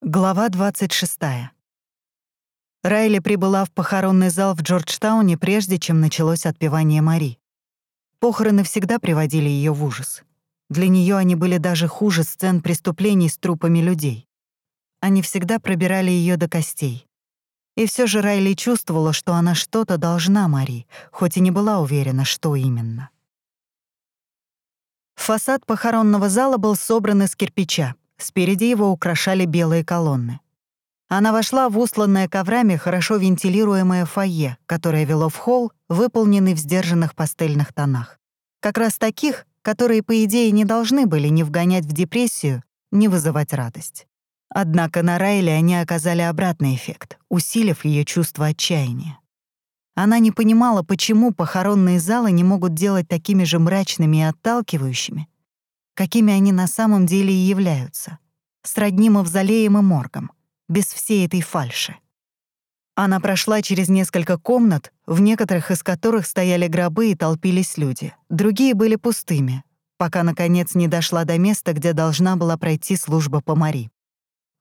Глава 26. Райли прибыла в похоронный зал в Джорджтауне, прежде чем началось отпевание Мари. Похороны всегда приводили ее в ужас. Для нее они были даже хуже сцен преступлений с трупами людей. Они всегда пробирали ее до костей. И все же Райли чувствовала, что она что-то должна Мари, хоть и не была уверена, что именно. Фасад похоронного зала был собран из кирпича, Спереди его украшали белые колонны. Она вошла в устланное коврами хорошо вентилируемое фойе, которое вело в холл, выполненный в сдержанных пастельных тонах. Как раз таких, которые, по идее, не должны были ни вгонять в депрессию, ни вызывать радость. Однако на Райле они оказали обратный эффект, усилив ее чувство отчаяния. Она не понимала, почему похоронные залы не могут делать такими же мрачными и отталкивающими, какими они на самом деле и являются, сродни мавзолеем и моргом, без всей этой фальши. Она прошла через несколько комнат, в некоторых из которых стояли гробы и толпились люди. Другие были пустыми, пока, наконец, не дошла до места, где должна была пройти служба по Мари.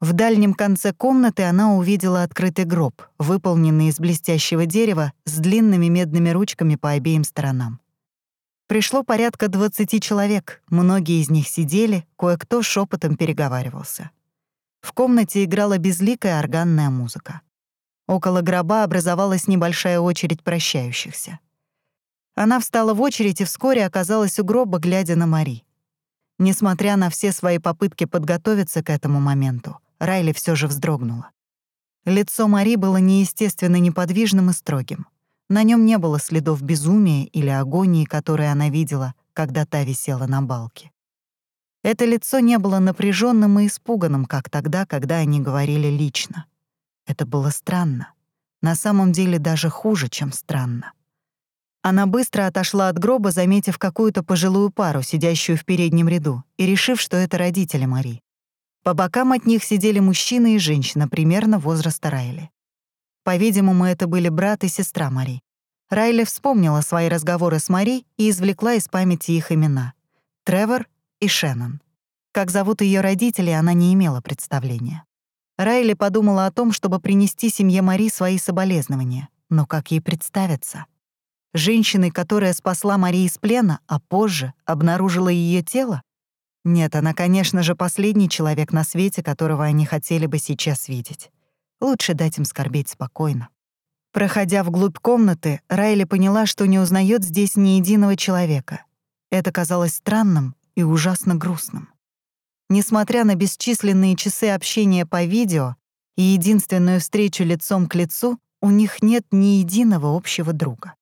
В дальнем конце комнаты она увидела открытый гроб, выполненный из блестящего дерева с длинными медными ручками по обеим сторонам. Пришло порядка 20 человек, многие из них сидели, кое-кто шепотом переговаривался. В комнате играла безликая органная музыка. Около гроба образовалась небольшая очередь прощающихся. Она встала в очередь и вскоре оказалась у гроба, глядя на Мари. Несмотря на все свои попытки подготовиться к этому моменту, Райли все же вздрогнула. Лицо Мари было неестественно неподвижным и строгим. На нем не было следов безумия или агонии, которые она видела, когда та висела на балке. Это лицо не было напряженным и испуганным, как тогда, когда они говорили лично. Это было странно. На самом деле даже хуже, чем странно. Она быстро отошла от гроба, заметив какую-то пожилую пару, сидящую в переднем ряду, и решив, что это родители Мари. По бокам от них сидели мужчина и женщина примерно возраста Райли. По-видимому, это были брат и сестра Мари. Райли вспомнила свои разговоры с Мари и извлекла из памяти их имена — Тревор и Шеннон. Как зовут ее родители, она не имела представления. Райли подумала о том, чтобы принести семье Мари свои соболезнования. Но как ей представиться? Женщиной, которая спасла Мари из плена, а позже обнаружила ее тело? Нет, она, конечно же, последний человек на свете, которого они хотели бы сейчас видеть. Лучше дать им скорбеть спокойно. Проходя вглубь комнаты, Райли поняла, что не узнает здесь ни единого человека. Это казалось странным и ужасно грустным. Несмотря на бесчисленные часы общения по видео и единственную встречу лицом к лицу, у них нет ни единого общего друга.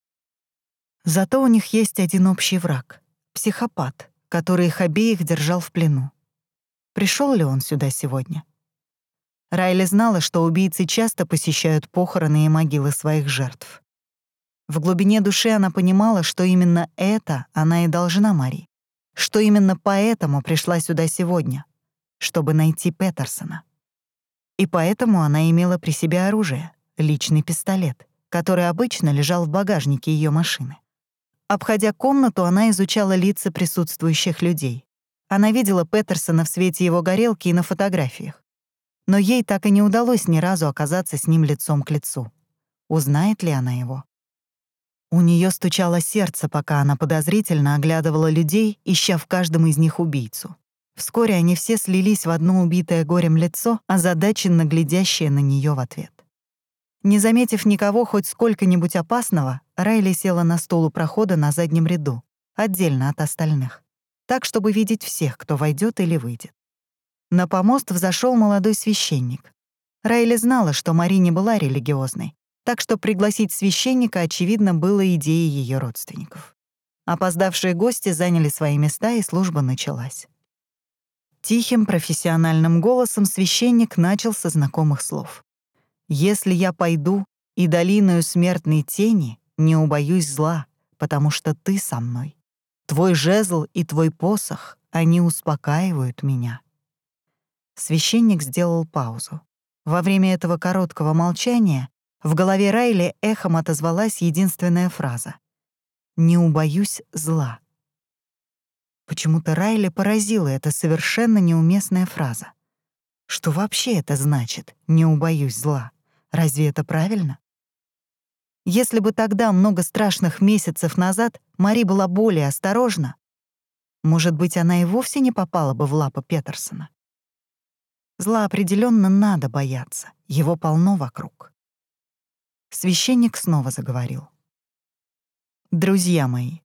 Зато у них есть один общий враг — психопат, который их обеих держал в плену. Пришел ли он сюда сегодня? Райли знала, что убийцы часто посещают похороны и могилы своих жертв. В глубине души она понимала, что именно это она и должна Мари, что именно поэтому пришла сюда сегодня, чтобы найти Петерсона. И поэтому она имела при себе оружие, личный пистолет, который обычно лежал в багажнике ее машины. Обходя комнату, она изучала лица присутствующих людей. Она видела Петерсона в свете его горелки и на фотографиях но ей так и не удалось ни разу оказаться с ним лицом к лицу. Узнает ли она его? У нее стучало сердце, пока она подозрительно оглядывала людей, ища в каждом из них убийцу. Вскоре они все слились в одно убитое горем лицо, озадаченно глядящее на нее в ответ. Не заметив никого хоть сколько-нибудь опасного, Райли села на стул у прохода на заднем ряду, отдельно от остальных, так, чтобы видеть всех, кто войдет или выйдет. На помост взошел молодой священник. Райли знала, что Мари не была религиозной, так что пригласить священника, очевидно, было идеей ее родственников. Опоздавшие гости заняли свои места, и служба началась. Тихим профессиональным голосом священник начал со знакомых слов. «Если я пойду и долиною смертной тени, не убоюсь зла, потому что ты со мной. Твой жезл и твой посох, они успокаивают меня. Священник сделал паузу. Во время этого короткого молчания в голове Райли эхом отозвалась единственная фраза «Не убоюсь зла». Почему-то Райли поразила эта совершенно неуместная фраза. Что вообще это значит «не убоюсь зла»? Разве это правильно? Если бы тогда, много страшных месяцев назад, Мари была более осторожна, может быть, она и вовсе не попала бы в лапы Петерсона. Зла определенно надо бояться, его полно вокруг. Священник снова заговорил. «Друзья мои,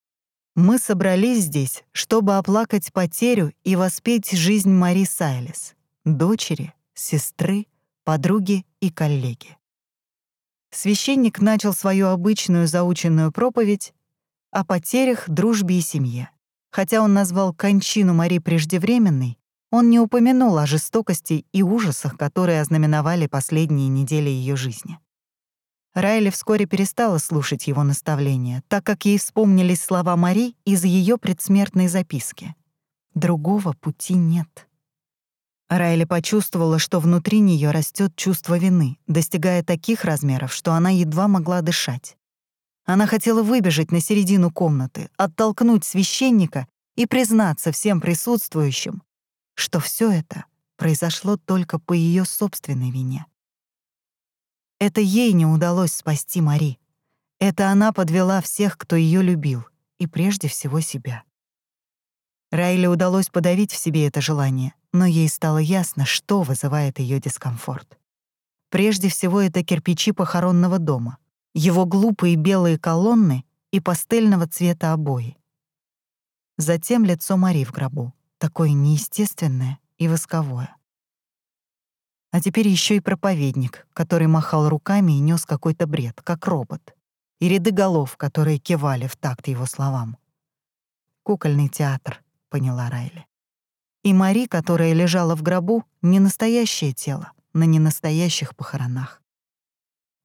мы собрались здесь, чтобы оплакать потерю и воспеть жизнь Мари Сайлес, дочери, сестры, подруги и коллеги. Священник начал свою обычную заученную проповедь о потерях, дружбе и семье. Хотя он назвал кончину Мари преждевременной, он не упомянул о жестокости и ужасах, которые ознаменовали последние недели ее жизни. Райли вскоре перестала слушать его наставления, так как ей вспомнились слова Мари из ее предсмертной записки. «Другого пути нет». Райли почувствовала, что внутри нее растет чувство вины, достигая таких размеров, что она едва могла дышать. Она хотела выбежать на середину комнаты, оттолкнуть священника и признаться всем присутствующим, что все это произошло только по ее собственной вине. Это ей не удалось спасти Мари. Это она подвела всех, кто ее любил, и прежде всего себя. Райле удалось подавить в себе это желание, но ей стало ясно, что вызывает ее дискомфорт. Прежде всего, это кирпичи похоронного дома, его глупые белые колонны и пастельного цвета обои. Затем лицо Мари в гробу, такое неестественное и восковое. А теперь еще и проповедник, который махал руками и нес какой-то бред, как робот. И ряды голов, которые кивали в такт его словам. «Кукольный театр», — поняла Райли. И Мари, которая лежала в гробу, не настоящее тело, на ненастоящих похоронах.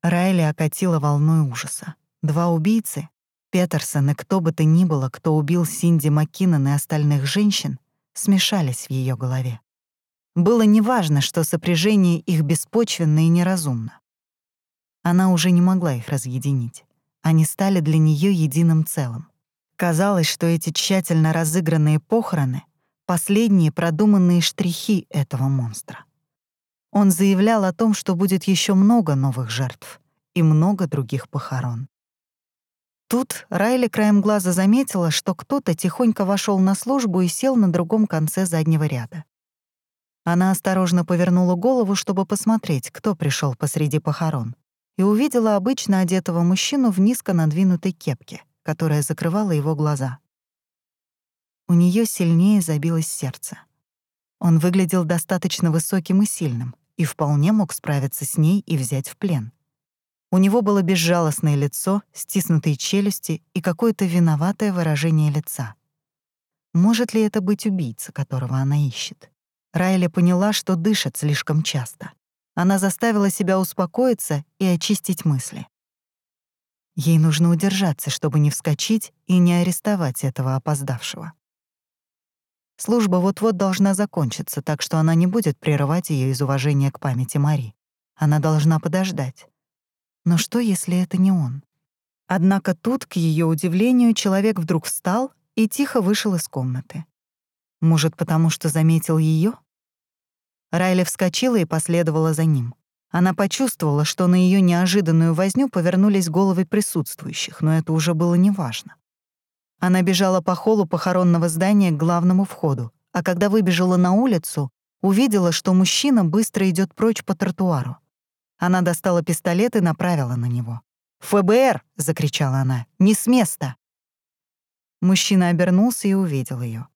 Райли окатила волной ужаса. Два убийцы, Петерсон и кто бы то ни было, кто убил Синди Маккинон и остальных женщин, смешались в ее голове. Было неважно, что сопряжение их беспочвенно и неразумно. Она уже не могла их разъединить. Они стали для нее единым целым. Казалось, что эти тщательно разыгранные похороны — последние продуманные штрихи этого монстра. Он заявлял о том, что будет еще много новых жертв и много других похорон. Тут Райли краем глаза заметила, что кто-то тихонько вошел на службу и сел на другом конце заднего ряда. Она осторожно повернула голову, чтобы посмотреть, кто пришел посреди похорон, и увидела обычно одетого мужчину в низко надвинутой кепке, которая закрывала его глаза. У нее сильнее забилось сердце. Он выглядел достаточно высоким и сильным, и вполне мог справиться с ней и взять в плен. У него было безжалостное лицо, стиснутые челюсти и какое-то виноватое выражение лица. Может ли это быть убийца, которого она ищет? Райли поняла, что дышит слишком часто. Она заставила себя успокоиться и очистить мысли. Ей нужно удержаться, чтобы не вскочить и не арестовать этого опоздавшего. Служба вот-вот должна закончиться, так что она не будет прерывать ее из уважения к памяти Мари. Она должна подождать. Но что, если это не он? Однако тут, к ее удивлению, человек вдруг встал и тихо вышел из комнаты. Может, потому что заметил ее? Райли вскочила и последовала за ним. Она почувствовала, что на ее неожиданную возню повернулись головы присутствующих, но это уже было неважно. Она бежала по холлу похоронного здания к главному входу, а когда выбежала на улицу, увидела, что мужчина быстро идет прочь по тротуару. Она достала пистолет и направила на него. «ФБР!» — закричала она. «Не с места!» Мужчина обернулся и увидел ее.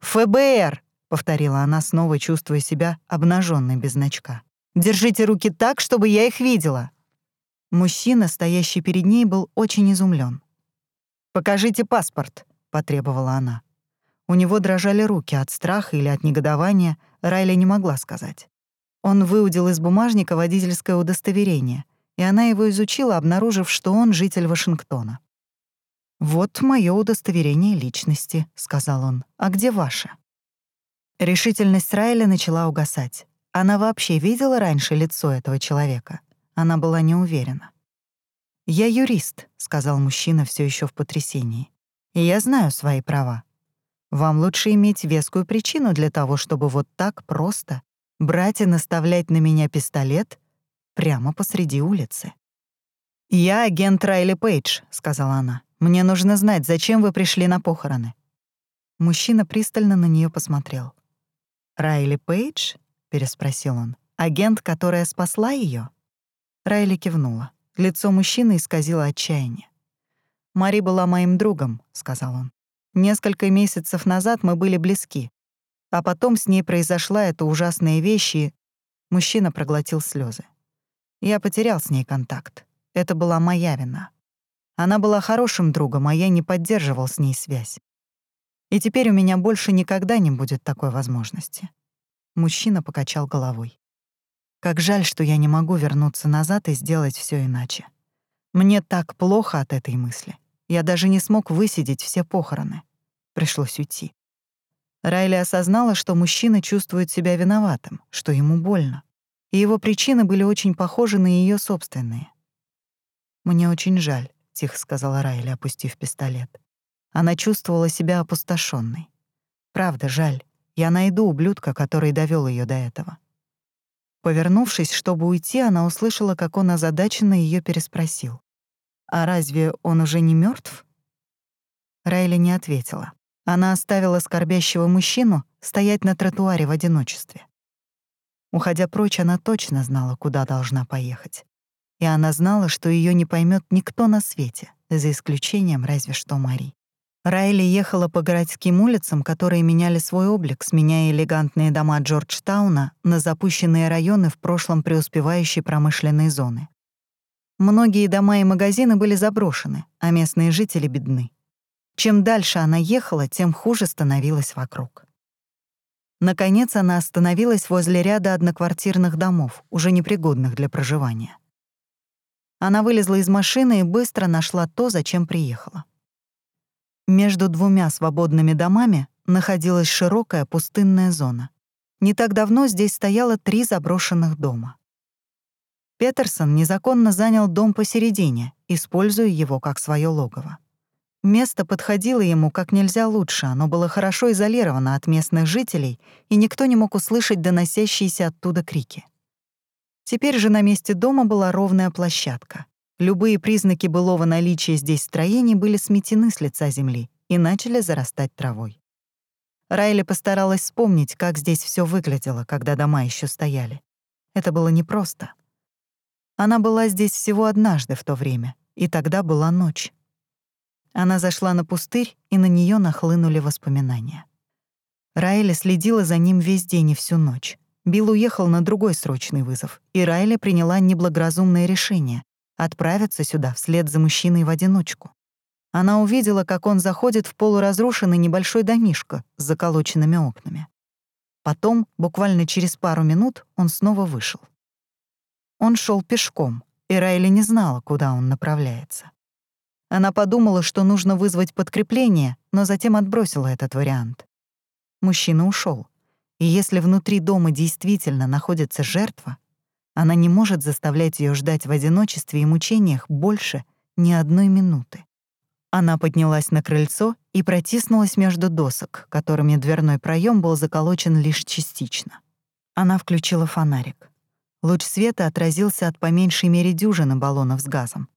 «ФБР!» — повторила она, снова чувствуя себя обнаженной без значка. «Держите руки так, чтобы я их видела!» Мужчина, стоящий перед ней, был очень изумлен. «Покажите паспорт», — потребовала она. У него дрожали руки от страха или от негодования, Райли не могла сказать. Он выудил из бумажника водительское удостоверение, и она его изучила, обнаружив, что он житель Вашингтона. «Вот мое удостоверение личности», — сказал он. «А где ваше?» Решительность Райли начала угасать. Она вообще видела раньше лицо этого человека? Она была не уверена. «Я юрист», — сказал мужчина все еще в потрясении. «И я знаю свои права. Вам лучше иметь вескую причину для того, чтобы вот так просто брать и наставлять на меня пистолет прямо посреди улицы. «Я агент Райли Пейдж», — сказала она. «Мне нужно знать, зачем вы пришли на похороны». Мужчина пристально на нее посмотрел. «Райли Пейдж?» — переспросил он. «Агент, которая спасла ее? Райли кивнула. Лицо мужчины исказило отчаяние. «Мари была моим другом», — сказал он. «Несколько месяцев назад мы были близки. А потом с ней произошла эта ужасная вещь, и...» Мужчина проглотил слезы. Я потерял с ней контакт. Это была моя вина. Она была хорошим другом, а я не поддерживал с ней связь. И теперь у меня больше никогда не будет такой возможности. Мужчина покачал головой. Как жаль, что я не могу вернуться назад и сделать все иначе. Мне так плохо от этой мысли. Я даже не смог высидеть все похороны. Пришлось уйти. Райли осознала, что мужчина чувствует себя виноватым, что ему больно. И его причины были очень похожи на ее собственные. «Мне очень жаль», — тихо сказала Райли, опустив пистолет. Она чувствовала себя опустошенной. «Правда, жаль. Я найду ублюдка, который довел ее до этого». Повернувшись, чтобы уйти, она услышала, как он озадаченно ее переспросил. «А разве он уже не мертв? Райли не ответила. Она оставила скорбящего мужчину стоять на тротуаре в одиночестве. Уходя прочь, она точно знала, куда должна поехать. И она знала, что ее не поймет никто на свете, за исключением разве что Мари. Райли ехала по городским улицам, которые меняли свой облик, сменяя элегантные дома Джорджтауна на запущенные районы в прошлом преуспевающей промышленной зоны. Многие дома и магазины были заброшены, а местные жители бедны. Чем дальше она ехала, тем хуже становилось вокруг. Наконец она остановилась возле ряда одноквартирных домов, уже непригодных для проживания. Она вылезла из машины и быстро нашла то, зачем приехала. Между двумя свободными домами находилась широкая пустынная зона. Не так давно здесь стояло три заброшенных дома. Петерсон незаконно занял дом посередине, используя его как свое логово. Место подходило ему как нельзя лучше, оно было хорошо изолировано от местных жителей, и никто не мог услышать доносящиеся оттуда крики. Теперь же на месте дома была ровная площадка. Любые признаки былого наличия здесь строений были сметены с лица земли и начали зарастать травой. Райли постаралась вспомнить, как здесь все выглядело, когда дома еще стояли. Это было непросто. Она была здесь всего однажды в то время, и тогда была ночь. Она зашла на пустырь, и на нее нахлынули воспоминания. Райли следила за ним весь день и всю ночь. Билл уехал на другой срочный вызов, и Райли приняла неблагоразумное решение — отправиться сюда вслед за мужчиной в одиночку. Она увидела, как он заходит в полуразрушенный небольшой домишко с заколоченными окнами. Потом, буквально через пару минут, он снова вышел. Он шел пешком, и Райли не знала, куда он направляется. Она подумала, что нужно вызвать подкрепление, но затем отбросила этот вариант. Мужчина ушел, и если внутри дома действительно находится жертва, она не может заставлять ее ждать в одиночестве и мучениях больше ни одной минуты. Она поднялась на крыльцо и протиснулась между досок, которыми дверной проем был заколочен лишь частично. Она включила фонарик. Луч света отразился от по меньшей мере дюжины баллонов с газом.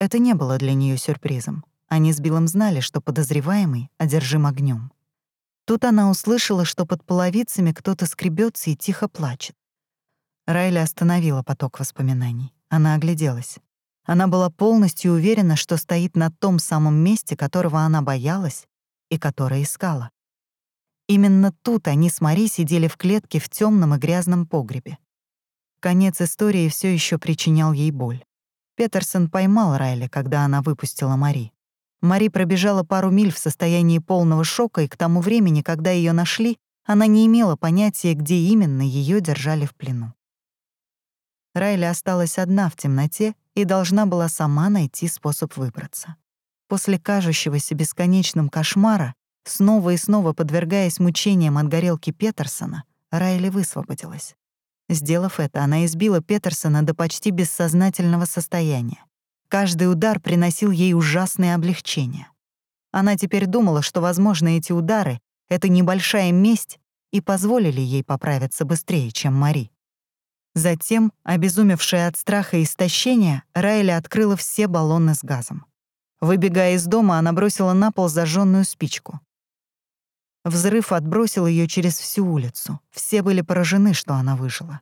Это не было для нее сюрпризом. Они с Биллом знали, что подозреваемый одержим огнем. Тут она услышала, что под половицами кто-то скребется и тихо плачет. Райли остановила поток воспоминаний. Она огляделась. Она была полностью уверена, что стоит на том самом месте, которого она боялась и которое искала. Именно тут они с Мари сидели в клетке в темном и грязном погребе. Конец истории все еще причинял ей боль. Петерсон поймал Райли, когда она выпустила Мари. Мари пробежала пару миль в состоянии полного шока, и к тому времени, когда ее нашли, она не имела понятия, где именно ее держали в плену. Райли осталась одна в темноте и должна была сама найти способ выбраться. После кажущегося бесконечным кошмара, снова и снова подвергаясь мучениям от горелки Петерсона, Райли высвободилась. Сделав это, она избила Петерсона до почти бессознательного состояния. Каждый удар приносил ей ужасное облегчение. Она теперь думала, что, возможно, эти удары — это небольшая месть, и позволили ей поправиться быстрее, чем Мари. Затем, обезумевшая от страха и истощения, Райли открыла все баллоны с газом. Выбегая из дома, она бросила на пол зажженную спичку. Взрыв отбросил ее через всю улицу. Все были поражены, что она выжила.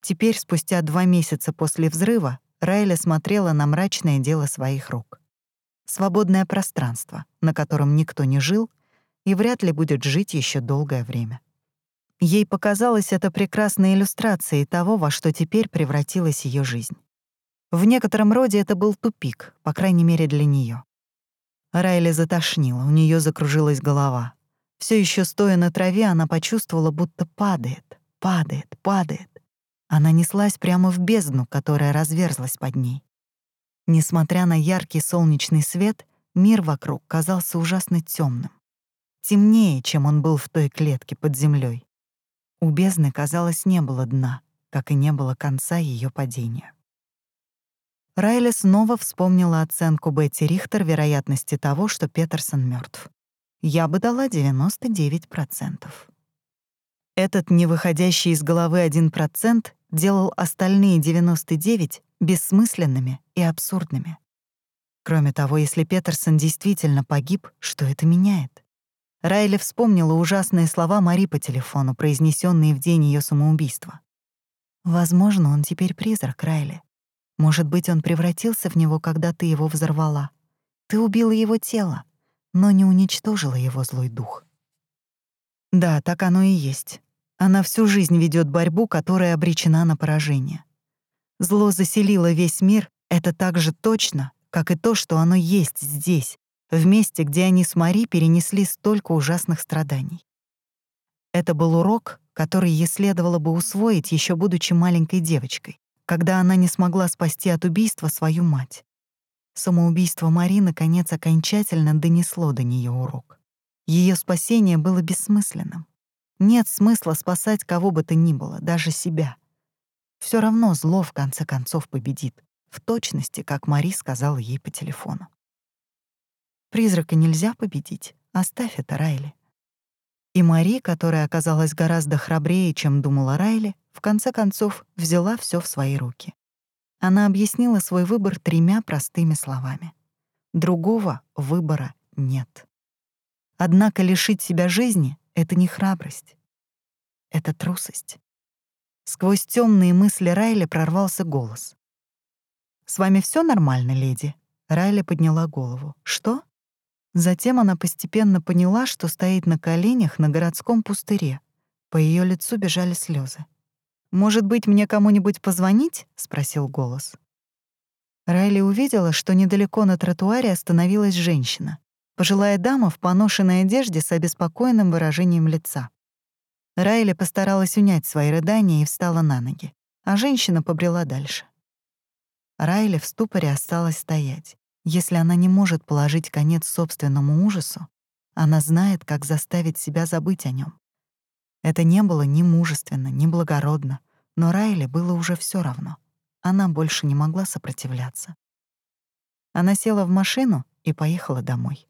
Теперь, спустя два месяца после взрыва, Райли смотрела на мрачное дело своих рук. Свободное пространство, на котором никто не жил и вряд ли будет жить еще долгое время. Ей показалось это прекрасной иллюстрацией того, во что теперь превратилась ее жизнь. В некотором роде это был тупик, по крайней мере для нее. Райли затошнила, у нее закружилась голова. Все еще стоя на траве, она почувствовала, будто падает, падает, падает. Она неслась прямо в бездну, которая разверзлась под ней. Несмотря на яркий солнечный свет, мир вокруг казался ужасно темным, темнее, чем он был в той клетке под землей. У бездны, казалось, не было дна, как и не было конца ее падения. Райли снова вспомнила оценку Бетти Рихтер вероятности того, что Петерсон мертв. Я бы дала 99%. Этот не выходящий из головы 1% делал остальные 99 бессмысленными и абсурдными. Кроме того, если Петерсон действительно погиб, что это меняет? Райли вспомнила ужасные слова Мари по телефону, произнесенные в день ее самоубийства. «Возможно, он теперь призрак, Райли. Может быть, он превратился в него, когда ты его взорвала. Ты убила его тело, но не уничтожила его злой дух». Да, так оно и есть. Она всю жизнь ведет борьбу, которая обречена на поражение. Зло заселило весь мир, это так же точно, как и то, что оно есть здесь, в месте, где они с Мари перенесли столько ужасных страданий. Это был урок, который ей следовало бы усвоить, еще будучи маленькой девочкой, когда она не смогла спасти от убийства свою мать. Самоубийство Мари, наконец, окончательно донесло до нее урок. Ее спасение было бессмысленным. Нет смысла спасать кого бы то ни было, даже себя. Все равно зло в конце концов победит, в точности, как Мари сказала ей по телефону. Призрака нельзя победить. Оставь это, Райли. И Мари, которая оказалась гораздо храбрее, чем думала Райли, в конце концов взяла все в свои руки. Она объяснила свой выбор тремя простыми словами. Другого выбора нет. Однако лишить себя жизни — это не храбрость. Это трусость. Сквозь темные мысли Райли прорвался голос. «С вами все нормально, леди?» Райли подняла голову. «Что?» Затем она постепенно поняла, что стоит на коленях на городском пустыре. По ее лицу бежали слезы. «Может быть, мне кому-нибудь позвонить?» — спросил голос. Райли увидела, что недалеко на тротуаре остановилась женщина. Пожилая дама в поношенной одежде с обеспокоенным выражением лица. Райли постаралась унять свои рыдания и встала на ноги, а женщина побрела дальше. Райли в ступоре осталась стоять. Если она не может положить конец собственному ужасу, она знает, как заставить себя забыть о нем. Это не было ни мужественно, ни благородно, но Райли было уже все равно. Она больше не могла сопротивляться. Она села в машину и поехала домой.